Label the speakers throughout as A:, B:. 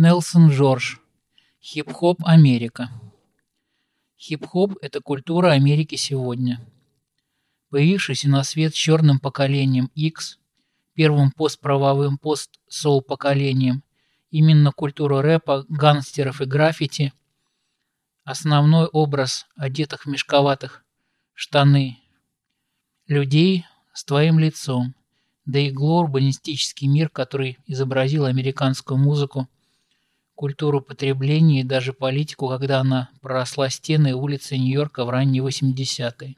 A: Нелсон Джордж. Хип-хоп Америка. Хип-хоп – это культура Америки сегодня. Появившийся на свет черным поколением X, первым постправовым пост-соул поколением, именно культура рэпа, гангстеров и граффити, основной образ одетых в мешковатых штаны людей с твоим лицом, да и глобалистический мир, который изобразил американскую музыку, культуру потребления и даже политику, когда она проросла стены улицы Нью-Йорка в ранние 80-е.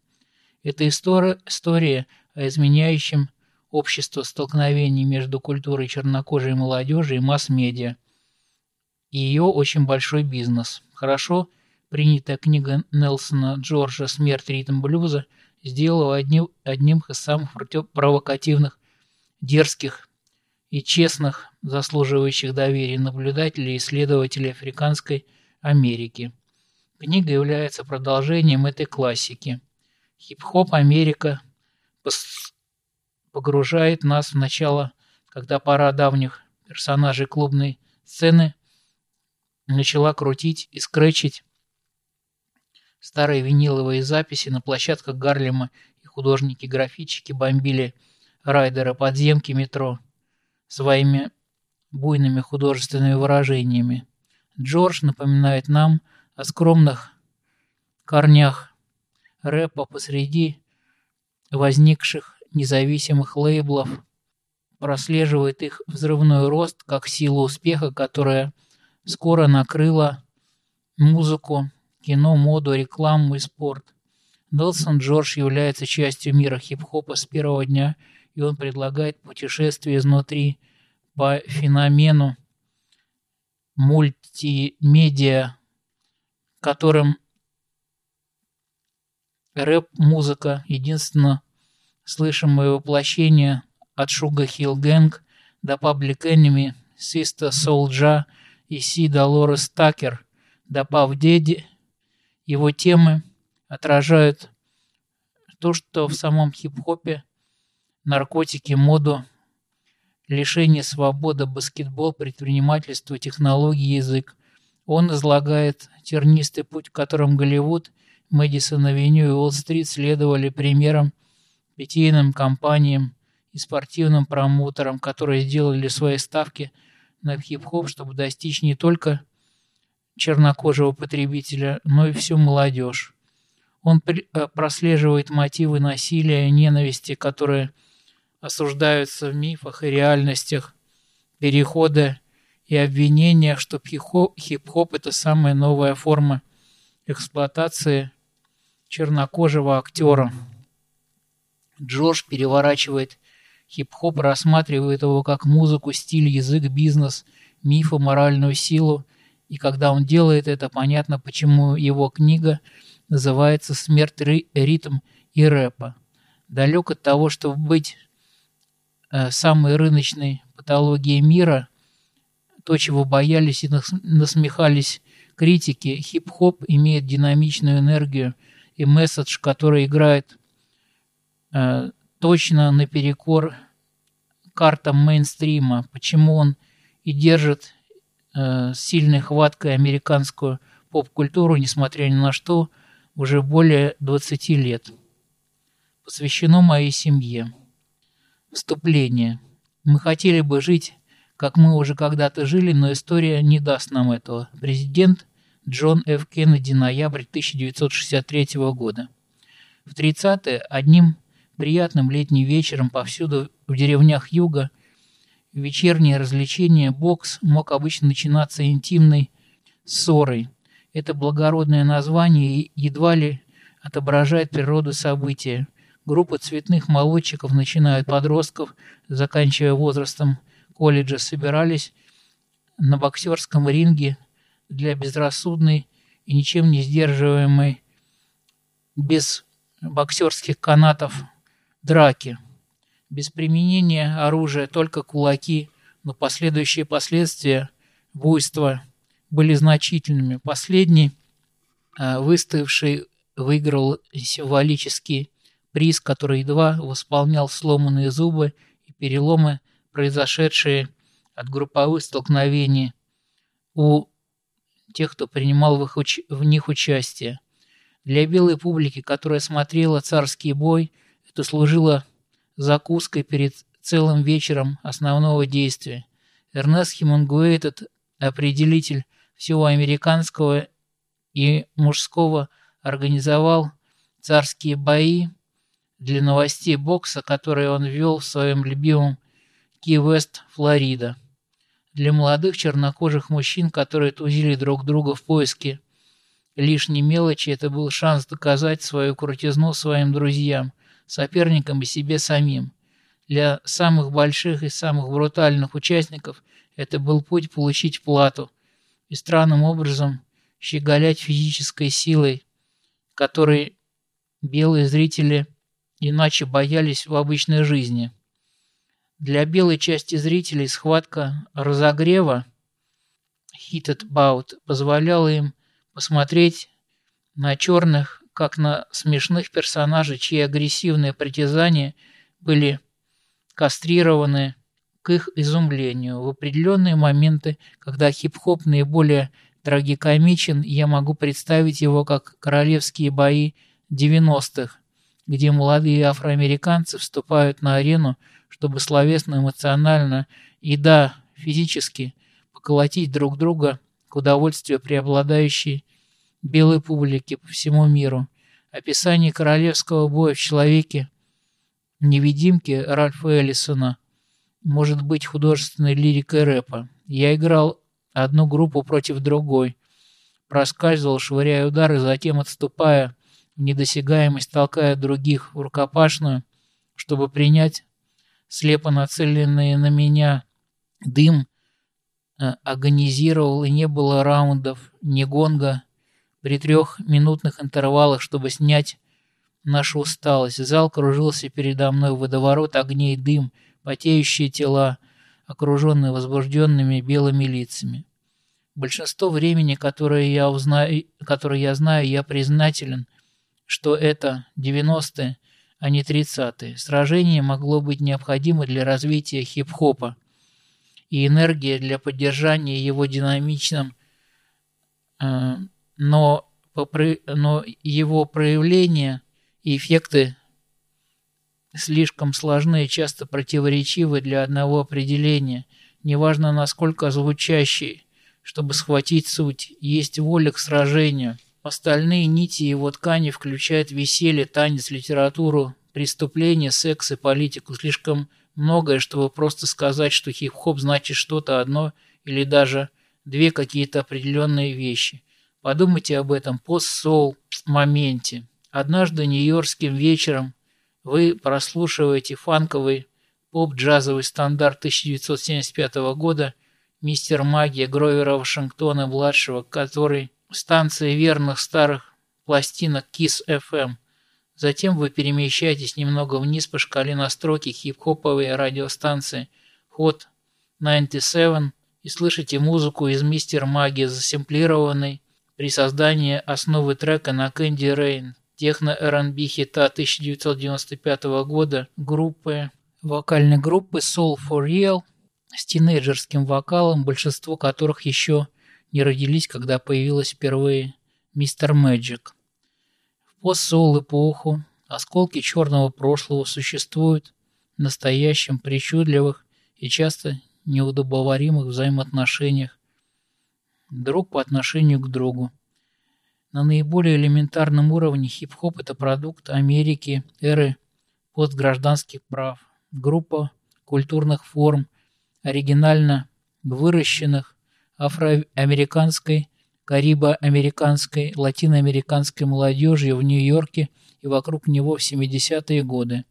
A: Это история, история о изменяющем общество столкновений между культурой чернокожей молодежи и масс-медиа. И ее очень большой бизнес. Хорошо принятая книга Нелсона Джорджа «Смерть ритм блюза» сделала одним, одним из самых провокативных, дерзких и честных, заслуживающих доверия наблюдателей и исследователей Африканской Америки. Книга является продолжением этой классики. Хип-хоп Америка погружает нас в начало, когда пора давних персонажей клубной сцены начала крутить и скретчить старые виниловые записи на площадках Гарлема и художники-графичики бомбили райдера подземки метро своими буйными художественными выражениями. Джордж напоминает нам о скромных корнях рэпа посреди возникших независимых лейблов, прослеживает их взрывной рост как силу успеха, которая скоро накрыла музыку, кино, моду, рекламу и спорт. Нелсон Джордж является частью мира хип-хопа с первого дня, и он предлагает путешествие изнутри по феномену мультимедиа, которым рэп-музыка единственно слышимое воплощение от Шуга Хилл Гэнг до Public Enemy, Sister Soulja и Си Долорес Такер до Пав Деди, его темы отражают то, что в самом хип-хопе наркотики, моду, лишение свободы, баскетбол, предпринимательство, технологии, язык. Он излагает тернистый путь, которым Голливуд, Мэдисон-авеню и Уолл-стрит следовали примером питейным компаниям и спортивным промоутерам, которые сделали свои ставки на хип-хоп, чтобы достичь не только чернокожего потребителя, но и всю молодежь. Он э, прослеживает мотивы насилия и ненависти, которые осуждаются в мифах и реальностях, перехода и обвинения, что хип-хоп – это самая новая форма эксплуатации чернокожего актера. Джордж переворачивает хип-хоп, рассматривает его как музыку, стиль, язык, бизнес, мифы, моральную силу. И когда он делает это, понятно, почему его книга называется «Смерть, ритм и рэпа». Далек от того, чтобы быть самой рыночной патологией мира, то, чего боялись и насмехались критики, хип-хоп имеет динамичную энергию и месседж, который играет Э, точно наперекор картам мейнстрима, почему он и держит э, сильной хваткой американскую поп-культуру, несмотря ни на что, уже более 20 лет. Посвящено моей семье. Вступление. Мы хотели бы жить, как мы уже когда-то жили, но история не даст нам этого. Президент Джон Ф. Кеннеди, ноябрь 1963 года. В 30-е одним приятным летним вечером повсюду в деревнях юга вечернее развлечение бокс мог обычно начинаться интимной ссорой. Это благородное название едва ли отображает природу события. Группа цветных молодчиков, начиная от подростков, заканчивая возрастом колледжа, собирались на боксерском ринге для безрассудной и ничем не сдерживаемой без боксерских канатов драки. Без применения оружия только кулаки, но последующие последствия буйства были значительными. Последний, а, выставивший, выиграл символический приз, который едва восполнял сломанные зубы и переломы, произошедшие от групповых столкновений у тех, кто принимал в, их уч... в них участие. Для белой публики, которая смотрела «Царский бой», это служило закуской перед целым вечером основного действия. Эрнест Хемингуэй, этот определитель всего американского и мужского, организовал царские бои для новостей бокса, которые он вел в своем любимом Ки-Вест, Флорида. Для молодых чернокожих мужчин, которые тузили друг друга в поиске лишней мелочи, это был шанс доказать свою крутизну своим друзьям, соперникам и себе самим. Для самых больших и самых брутальных участников это был путь получить плату и странным образом щеголять физической силой, которой белые зрители иначе боялись в обычной жизни. Для белой части зрителей схватка разогрева Heated Bout позволяла им посмотреть на черных, как на смешных персонажей, чьи агрессивные притязания были кастрированы к их изумлению. В определенные моменты, когда хип-хоп наиболее трагикомичен, я могу представить его как королевские бои 90-х, где молодые афроамериканцы вступают на арену, чтобы словесно, эмоционально и, да, физически поколотить друг друга к удовольствию преобладающей белой публики по всему миру. Описание королевского боя в человеке невидимки Ральфа Эллисона может быть художественной лирикой рэпа. Я играл одну группу против другой, проскальзывал, швыряя удары, затем отступая недосягаемость толкая других в рукопашную, чтобы принять слепо нацеленные на меня дым, э, агонизировал и не было раундов, ни гонга при трехминутных интервалах, чтобы снять нашу усталость. Зал кружился передо мной, водоворот огней, дым, потеющие тела, окруженные возбужденными белыми лицами. Большинство времени, которое я, узнаю, которое я знаю, я признателен – что это 90-е, а не 30-е. Сражение могло быть необходимо для развития хип-хопа, и энергия для поддержания его динамичным, э, но, но его проявления и эффекты слишком сложны и часто противоречивы для одного определения, неважно насколько звучащие, чтобы схватить суть, есть воля к сражению – Остальные нити его ткани включают веселье, танец, литературу, преступление, секс и политику. Слишком многое, чтобы просто сказать, что хип-хоп значит что-то одно или даже две какие-то определенные вещи. Подумайте об этом пост-соул моменте. Однажды нью-йоркским вечером вы прослушиваете фанковый поп-джазовый стандарт 1975 года «Мистер Магия» Гровера Вашингтона-младшего, который станции верных старых пластинок KISS FM. Затем вы перемещаетесь немного вниз по шкале настройки хип-хоповой радиостанции Hot 97 и слышите музыку из Мистер Маги, засемплированной при создании основы трека на Candy Rain, техно R&B хита 1995 года группы, вокальной группы Soul for Real с тинейджерским вокалом, большинство которых еще не родились, когда появилась впервые мистер Мэджик. В постсоул эпоху осколки черного прошлого существуют в настоящем, причудливых и часто неудобоваримых взаимоотношениях друг по отношению к другу. На наиболее элементарном уровне хип-хоп – это продукт Америки, эры постгражданских прав, группа культурных форм, оригинально выращенных афроамериканской, карибо-американской, латиноамериканской молодежью в Нью-Йорке и вокруг него в 70-е годы.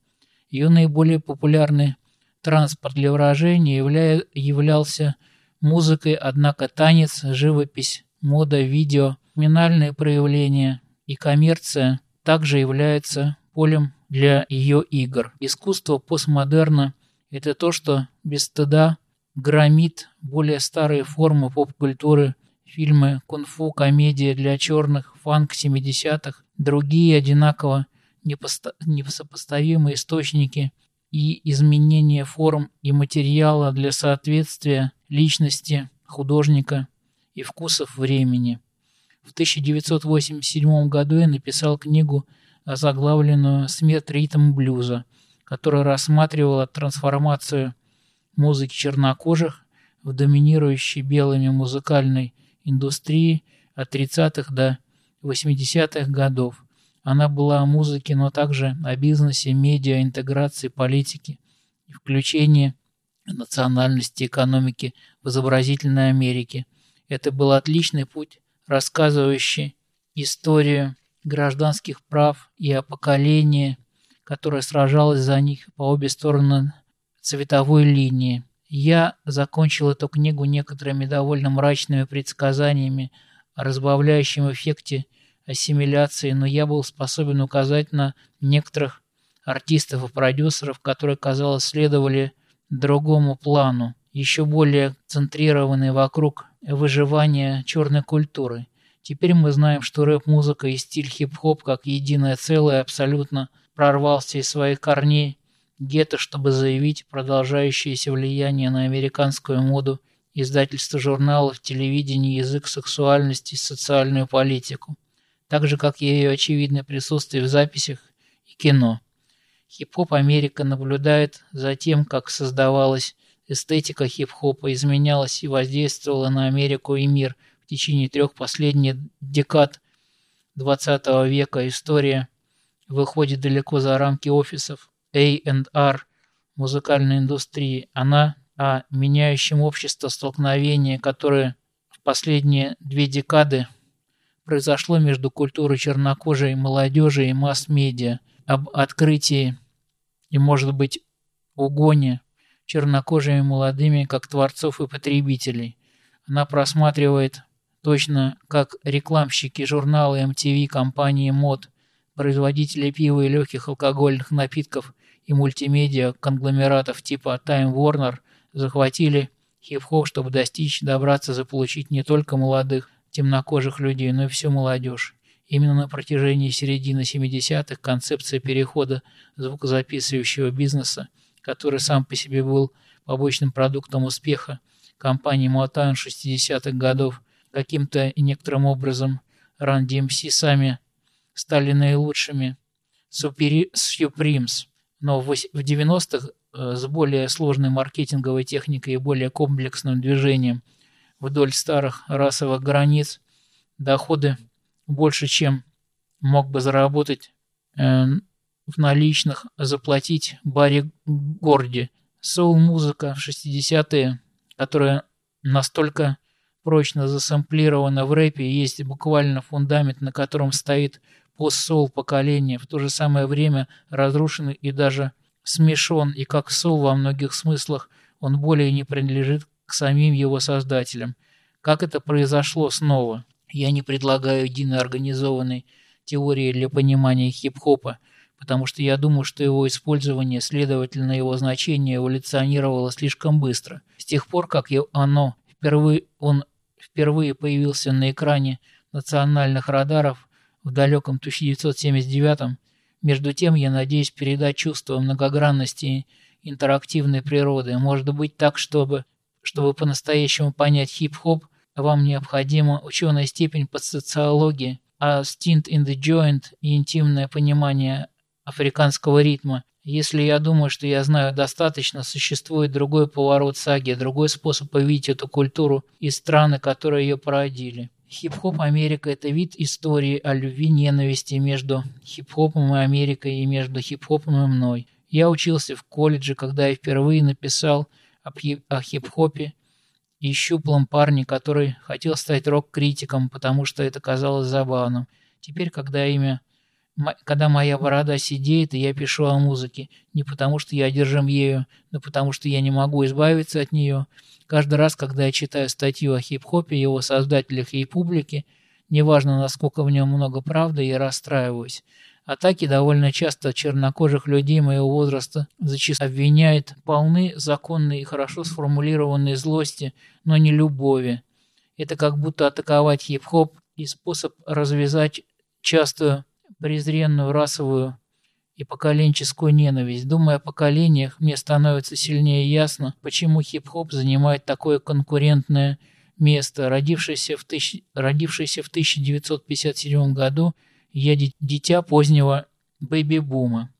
A: Ее наиболее популярный транспорт для выражения явля... являлся музыкой, однако танец, живопись, мода, видео, номинальные проявления и коммерция также являются полем для ее игр. Искусство постмодерна – это то, что без стыда громит более старые формы поп-культуры, фильмы, кунг-фу, комедия для черных, фанк 70-х, другие одинаково несопоставимые источники и изменение форм и материала для соответствия личности художника и вкусов времени. В 1987 году я написал книгу, озаглавленную «Смерть ритм блюза», которая рассматривала трансформацию музыки чернокожих в доминирующей белыми музыкальной индустрии от 30-х до 80-х годов. Она была о музыке, но также о бизнесе, медиа, интеграции, политике и включении национальности экономики в изобразительной Америке. Это был отличный путь, рассказывающий историю гражданских прав и о поколении, которое сражалось за них по обе стороны цветовой линии. Я закончил эту книгу некоторыми довольно мрачными предсказаниями о разбавляющем эффекте ассимиляции, но я был способен указать на некоторых артистов и продюсеров, которые, казалось, следовали другому плану, еще более центрированный вокруг выживания черной культуры. Теперь мы знаем, что рэп-музыка и стиль хип-хоп как единое целое абсолютно прорвался из своих корней гетто, чтобы заявить продолжающееся влияние на американскую моду, издательство журналов, телевидение, язык сексуальности и социальную политику, так же, как и ее очевидное присутствие в записях и кино. Хип-хоп Америка наблюдает за тем, как создавалась эстетика хип-хопа, изменялась и воздействовала на Америку и мир в течение трех последних декад XX века. История выходит далеко за рамки офисов A&R музыкальной индустрии. Она о меняющем общество столкновении, которое в последние две декады произошло между культурой чернокожей молодежи и масс-медиа, об открытии и, может быть, угоне чернокожими молодыми как творцов и потребителей. Она просматривает точно как рекламщики журнала MTV, компании мод, производители пива и легких алкогольных напитков и мультимедиа конгломератов типа Time Warner захватили хип-хоп, чтобы достичь, добраться, заполучить не только молодых, темнокожих людей, но и всю молодежь. Именно на протяжении середины 70-х концепция перехода звукозаписывающего бизнеса, который сам по себе был побочным продуктом успеха компании Motown 60-х годов, каким-то и некоторым образом Run DMC сами стали наилучшими Supremes, но в 90-х э, с более сложной маркетинговой техникой и более комплексным движением вдоль старых расовых границ доходы больше, чем мог бы заработать э, в наличных, заплатить Барри Горди. Соул-музыка в 60-е, которая настолько прочно засэмплирована в рэпе, есть буквально фундамент, на котором стоит пост-соул поколение, в то же самое время разрушен и даже смешон, и как соул во многих смыслах он более не принадлежит к самим его создателям. Как это произошло снова? Я не предлагаю единой организованной теории для понимания хип-хопа, потому что я думаю, что его использование, следовательно, его значение эволюционировало слишком быстро. С тех пор, как оно впервые, он впервые появился на экране национальных радаров в далеком 1979 между тем я надеюсь передать чувство многогранности интерактивной природы. Может быть так, чтобы, чтобы по-настоящему понять хип-хоп – вам необходима ученая степень по социологии, а stint in the joint и интимное понимание африканского ритма. Если я думаю, что я знаю достаточно, существует другой поворот саги, другой способ увидеть эту культуру и страны, которые ее породили. Хип-хоп Америка – это вид истории о любви ненависти между хип-хопом и Америкой и между хип-хопом и мной. Я учился в колледже, когда я впервые написал о хип-хопе и щуплом парне, который хотел стать рок-критиком, потому что это казалось забавным. Теперь, когда имя... Когда моя борода сидеет, и я пишу о музыке, не потому что я одержим ею, но потому что я не могу избавиться от нее, каждый раз, когда я читаю статью о хип-хопе, его создателях и публике, неважно, насколько в нем много правды, я расстраиваюсь. Атаки довольно часто чернокожих людей моего возраста зачастую обвиняют полны законной и хорошо сформулированной злости, но не любови. Это как будто атаковать хип-хоп и способ развязать частую презренную расовую и поколенческую ненависть. Думая о поколениях, мне становится сильнее ясно, почему хип-хоп занимает такое конкурентное место. Родившийся в, тысяч... Родившийся в 1957 году, я дитя позднего бэби-бума.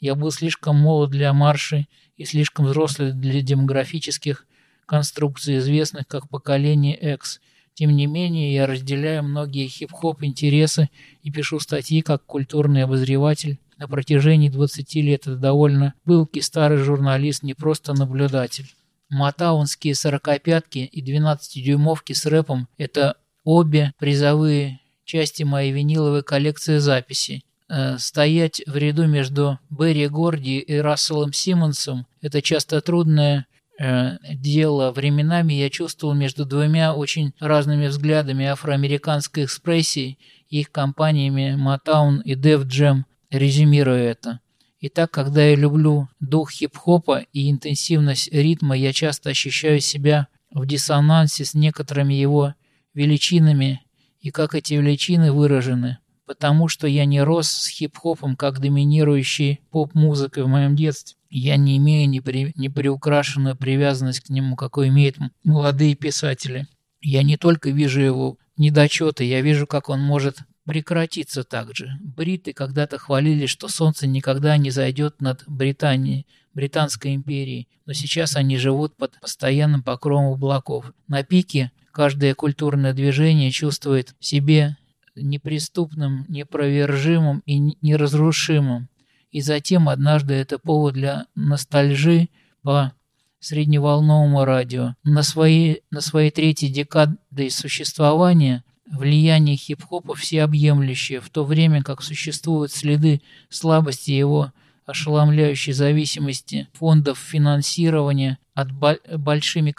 A: Я был слишком молод для марши и слишком взрослый для демографических конструкций, известных как поколение X. Тем не менее, я разделяю многие хип-хоп интересы и пишу статьи как культурный обозреватель. На протяжении 20 лет это довольно пылкий старый журналист, не просто наблюдатель. Матаунские сорокопятки и 12-дюймовки с рэпом – это обе призовые части моей виниловой коллекции записей. Э, стоять в ряду между Берри Горди и Расселом Симмонсом – это часто трудное дело. Временами я чувствовал между двумя очень разными взглядами афроамериканской экспрессии и их компаниями Motown и Def Jam, резюмируя это. Итак, когда я люблю дух хип-хопа и интенсивность ритма, я часто ощущаю себя в диссонансе с некоторыми его величинами и как эти величины выражены, потому что я не рос с хип-хопом как доминирующей поп-музыкой в моем детстве. Я не имею непри... неприукрашенную привязанность к нему, какой имеют молодые писатели. Я не только вижу его недочеты, я вижу, как он может прекратиться также. Бриты когда-то хвалили, что солнце никогда не зайдет над Британией, Британской империей, но сейчас они живут под постоянным покровом облаков. На пике каждое культурное движение чувствует в себе неприступным, непровержимым и неразрушимым. И затем однажды это повод для ностальжи по средневолновому радио. На своей, на своей третьей декаде существования – Влияние хип-хопа всеобъемлющее, в то время как существуют следы слабости его ошеломляющей зависимости фондов финансирования от большими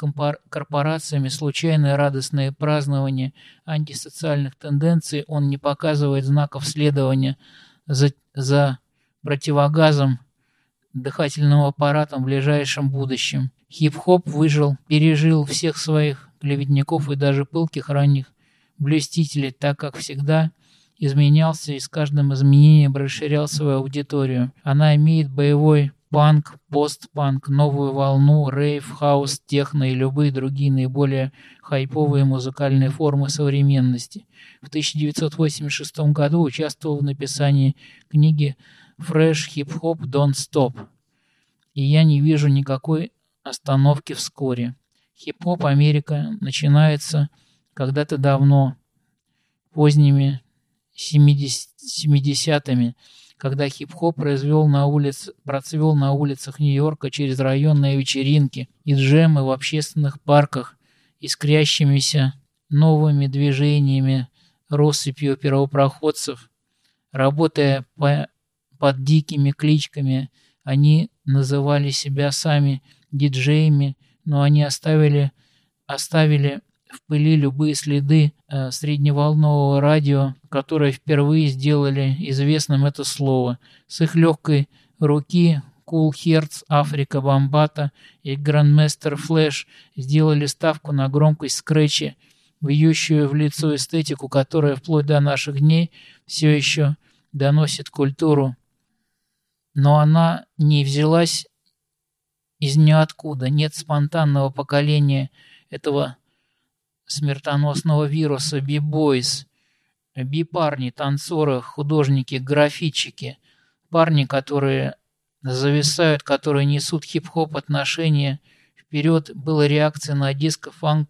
A: корпорациями, случайное радостное празднование антисоциальных тенденций, он не показывает знаков следования за, за противогазом дыхательным аппаратом в ближайшем будущем. Хип-хоп выжил, пережил всех своих клеветников и даже пылких ранних блюстителей, так как всегда изменялся и с каждым изменением расширял свою аудиторию. Она имеет боевой панк, постпанк, новую волну, рейв, хаус, техно и любые другие наиболее хайповые музыкальные формы современности. В 1986 году участвовал в написании книги Fresh Hip Hop Don't Stop. И я не вижу никакой остановки вскоре. Хип-хоп Америка начинается когда-то давно, поздними 70-ми, когда хип-хоп произвел на улиц, процвел на улицах Нью-Йорка через районные вечеринки и джемы в общественных парках, искрящимися новыми движениями, россыпью первопроходцев. Работая по, под дикими кличками, они называли себя сами диджеями, но они оставили, оставили в пыли любые следы э, средневолнового радио, которые впервые сделали известным это слово. С их легкой руки Cool Hertz, Африка Бомбата и Grandmaster Flash сделали ставку на громкость скретча, бьющую в лицо эстетику, которая вплоть до наших дней все еще доносит культуру. Но она не взялась из ниоткуда, нет спонтанного поколения этого смертоносного вируса би-бойс, би-парни, танцоры, художники, графитчики, парни, которые зависают, которые несут хип-хоп отношения вперед, была реакция на диско-фанк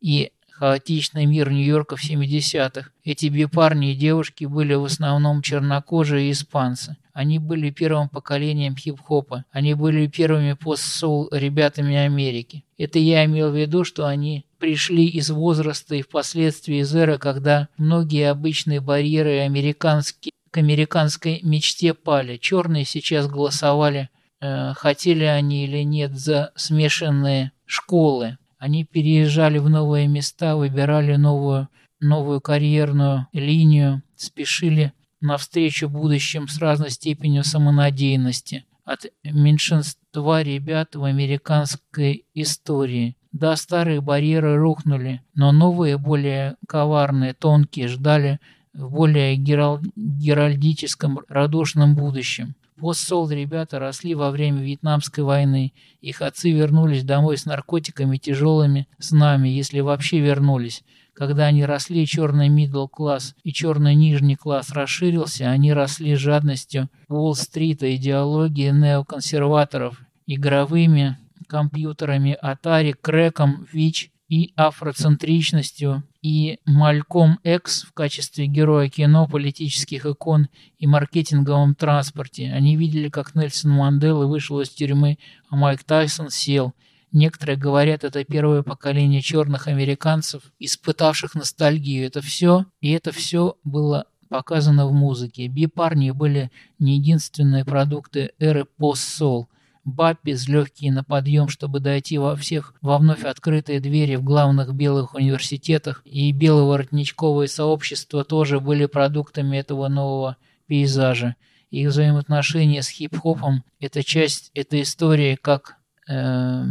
A: и хаотичный мир Нью-Йорка в 70-х. Эти би-парни и девушки были в основном чернокожие испанцы. Они были первым поколением хип-хопа. Они были первыми пост-соул ребятами Америки. Это я имел в виду, что они пришли из возраста и впоследствии из эры, когда многие обычные барьеры американские, к американской мечте пали. Черные сейчас голосовали, э, хотели они или нет, за смешанные школы. Они переезжали в новые места, выбирали новую, новую карьерную линию, спешили навстречу будущим с разной степенью самонадеянности от меньшинства ребят в американской истории. Да, старые барьеры рухнули, но новые, более коварные, тонкие, ждали в более герал... геральдическом радушном будущем. Постсол ребята росли во время Вьетнамской войны. Их отцы вернулись домой с наркотиками, тяжелыми снами, если вообще вернулись. Когда они росли, черный middle класс и черный нижний класс расширился, они росли жадностью Уолл-стрита, идеологией неоконсерваторов, игровыми компьютерами, Atari, крэком, ВИЧ и афроцентричностью, и Мальком Экс в качестве героя кино, политических икон и маркетинговом транспорте. Они видели, как Нельсон Мандела вышел из тюрьмы, а Майк Тайсон сел. Некоторые говорят, это первое поколение черных американцев, испытавших ностальгию. Это все, и это все было показано в музыке. Би-парни были не единственные продукты эры пост-сол – Баппис, легкие на подъем, чтобы дойти во всех во вновь открытые двери в главных белых университетах, и беловоротничковые сообщества тоже были продуктами этого нового пейзажа. Их взаимоотношения с хип-хопом – это часть этой истории, как э,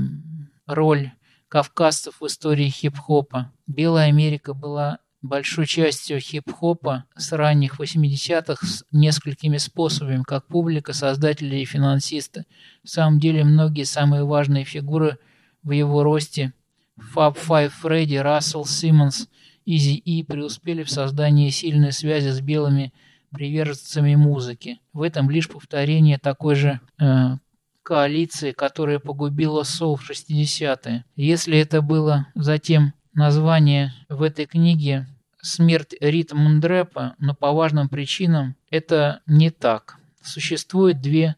A: роль кавказцев в истории хип-хопа. Белая Америка была большой частью хип-хопа с ранних 80-х с несколькими способами, как публика, создатели и финансисты. В самом деле, многие самые важные фигуры в его росте Фаб Five Фредди, Рассел, Симмонс, Изи И преуспели в создании сильной связи с белыми приверженцами музыки. В этом лишь повторение такой же э, коалиции, которая погубила соул в 60-е. Если это было затем название в этой книге «Смерть Рита Мундрепа», но по важным причинам это не так. Существует две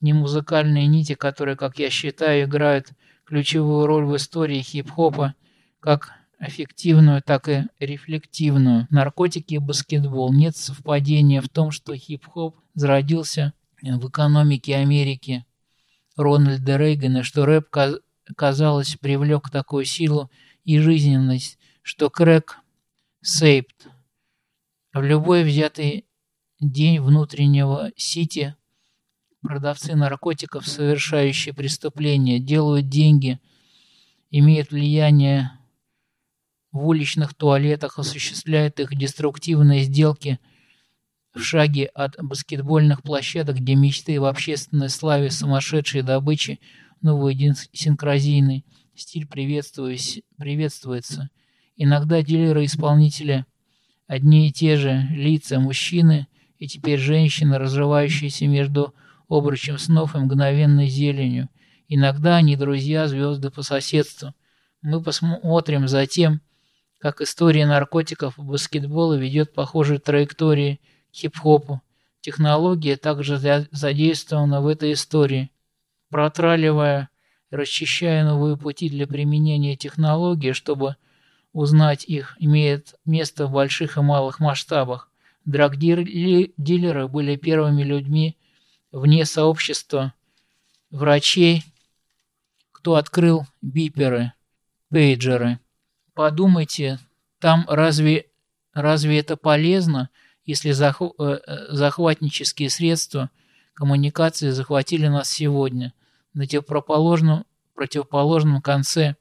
A: немузыкальные нити, которые, как я считаю, играют ключевую роль в истории хип-хопа, как эффективную, так и рефлективную. Наркотики и баскетбол. Нет совпадения в том, что хип-хоп зародился в экономике Америки Рональда Рейгана, что рэп, казалось, привлек такую силу и жизненность, что крэк сейпт. В любой взятый день внутреннего сити продавцы наркотиков, совершающие преступления, делают деньги, имеют влияние в уличных туалетах, осуществляют их деструктивные сделки в шаге от баскетбольных площадок, где мечты в общественной славе сумасшедшей добычи новой синкразийной Стиль приветствуется. Иногда дилеры-исполнители одни и те же лица мужчины и теперь женщины, разрывающиеся между обручем снов и мгновенной зеленью. Иногда они друзья, звезды по соседству. Мы посмотрим за тем, как история наркотиков и баскетбола ведет похожие траектории хип-хопу. Технология также задействована в этой истории, протраливая расчищая новые пути для применения технологий, чтобы узнать их, имеет место в больших и малых масштабах. Драгдилеры были первыми людьми вне сообщества врачей, кто открыл биперы, пейджеры. Подумайте, там разве, разве это полезно, если э, э, захватнические средства коммуникации захватили нас сегодня – на противоположном, противоположном конце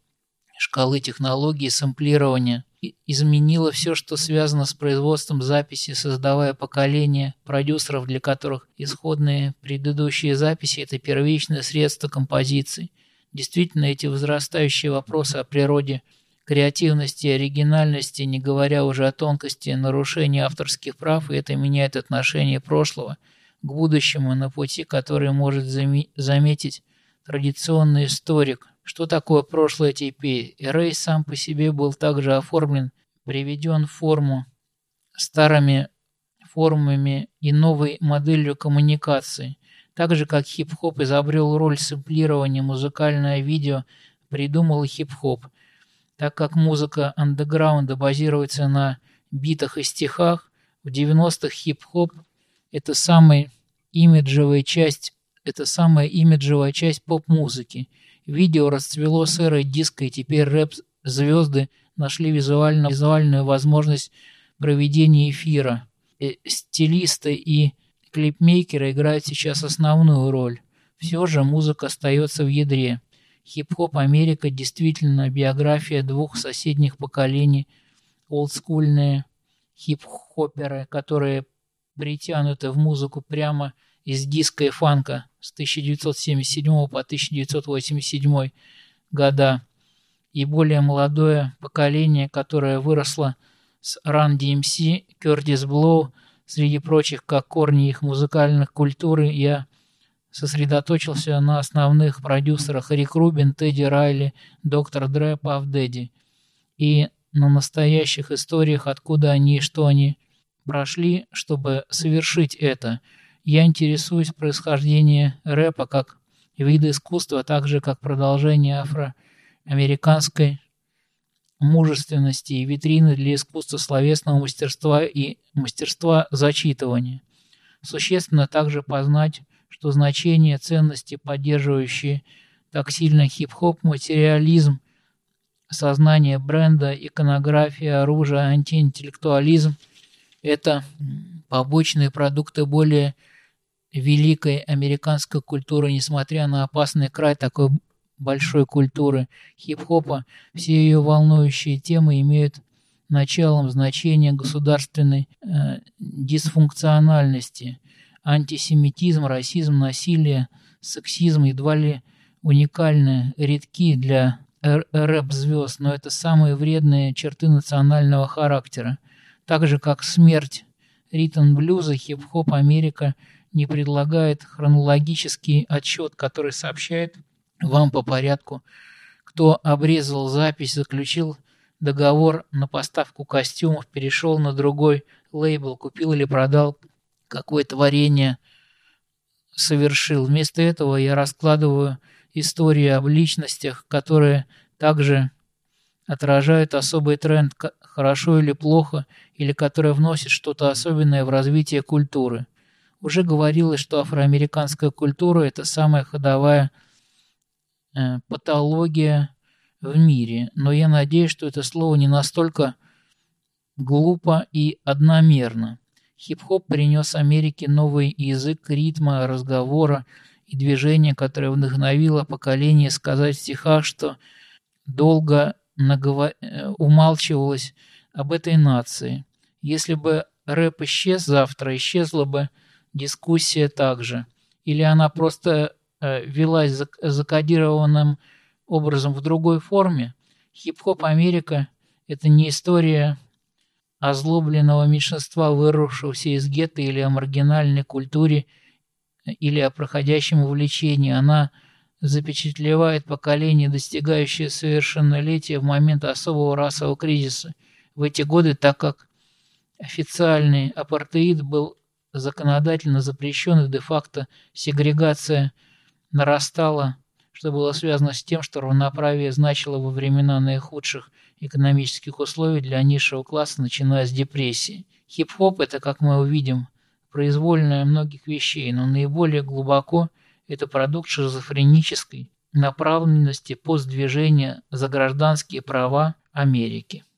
A: шкалы технологий сэмплирования изменила все, что связано с производством записи, создавая поколение продюсеров, для которых исходные предыдущие записи – это первичное средство композиции. Действительно, эти возрастающие вопросы о природе креативности, оригинальности, не говоря уже о тонкости нарушения авторских прав, и это меняет отношение прошлого к будущему на пути, который может заметить традиционный историк. Что такое прошлое теперь? Рей сам по себе был также оформлен, приведен в форму старыми формами и новой моделью коммуникации. Так же, как хип-хоп изобрел роль сэмплирования, музыкальное видео придумал хип-хоп. Так как музыка андеграунда базируется на битах и стихах, в 90-х хип-хоп – это самая имиджевая часть это самая имиджевая часть поп-музыки. Видео расцвело с эрой диска, и теперь рэп-звезды нашли визуально, визуальную возможность проведения эфира. Э, стилисты и клипмейкеры играют сейчас основную роль. Все же музыка остается в ядре. Хип-хоп Америка действительно биография двух соседних поколений, олдскульные хип-хоперы, которые притянуты в музыку прямо из диска и фанка с 1977 по 1987 года. И более молодое поколение, которое выросло с Run DMC, Curtis Blow, среди прочих, как корни их музыкальных культуры, я сосредоточился на основных продюсерах Рик Рубин, Тедди Райли, Доктор Дре, Пав Дэдди. И на настоящих историях, откуда они и что они прошли, чтобы совершить это. Я интересуюсь происхождением рэпа как вида искусства, а также как продолжение афроамериканской мужественности и витрины для искусства словесного мастерства и мастерства зачитывания. Существенно также познать, что значение ценности, поддерживающие так сильно хип-хоп, материализм, сознание бренда, иконография, оружие, антиинтеллектуализм – это побочные продукты более великой американской культуры, несмотря на опасный край такой большой культуры хип-хопа, все ее волнующие темы имеют началом значение государственной э, дисфункциональности, антисемитизм, расизм, насилие, сексизм едва ли уникальны, редки для рэп-звезд, но это самые вредные черты национального характера. Так же, как смерть ритм-блюза, хип-хоп Америка не предлагает хронологический отчет, который сообщает вам по порядку, кто обрезал запись, заключил договор на поставку костюмов, перешел на другой лейбл, купил или продал какое творение, совершил. Вместо этого я раскладываю истории об личностях, которые также отражают особый тренд, хорошо или плохо, или которые вносят что-то особенное в развитие культуры. Уже говорилось, что афроамериканская культура – это самая ходовая Э, патология в мире, но я надеюсь, что это слово не настолько глупо и одномерно. Хип-хоп принес Америке новый язык ритма, разговора и движения, которое вдохновило поколение сказать в стихах, что долго наговор... Э, умалчивалось об этой нации. Если бы рэп исчез завтра, исчезла бы дискуссия также. Или она просто Э, велась закодированным образом в другой форме, хип-хоп Америка – это не история озлобленного меньшинства, вырвавшегося из гетто или о маргинальной культуре, или о проходящем увлечении. Она запечатлевает поколение, достигающее совершеннолетия в момент особого расового кризиса. В эти годы, так как официальный апартеид был законодательно запрещен и де-факто сегрегация – нарастало, что было связано с тем, что равноправие значило во времена наихудших экономических условий для низшего класса, начиная с депрессии. Хип-хоп – это, как мы увидим, произвольное многих вещей, но наиболее глубоко это продукт шизофренической направленности постдвижения за гражданские права Америки.